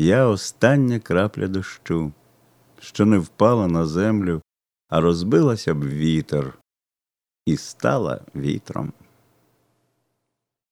Я остання крапля дощу, що не впала на землю, а розбилася б вітер і стала вітром.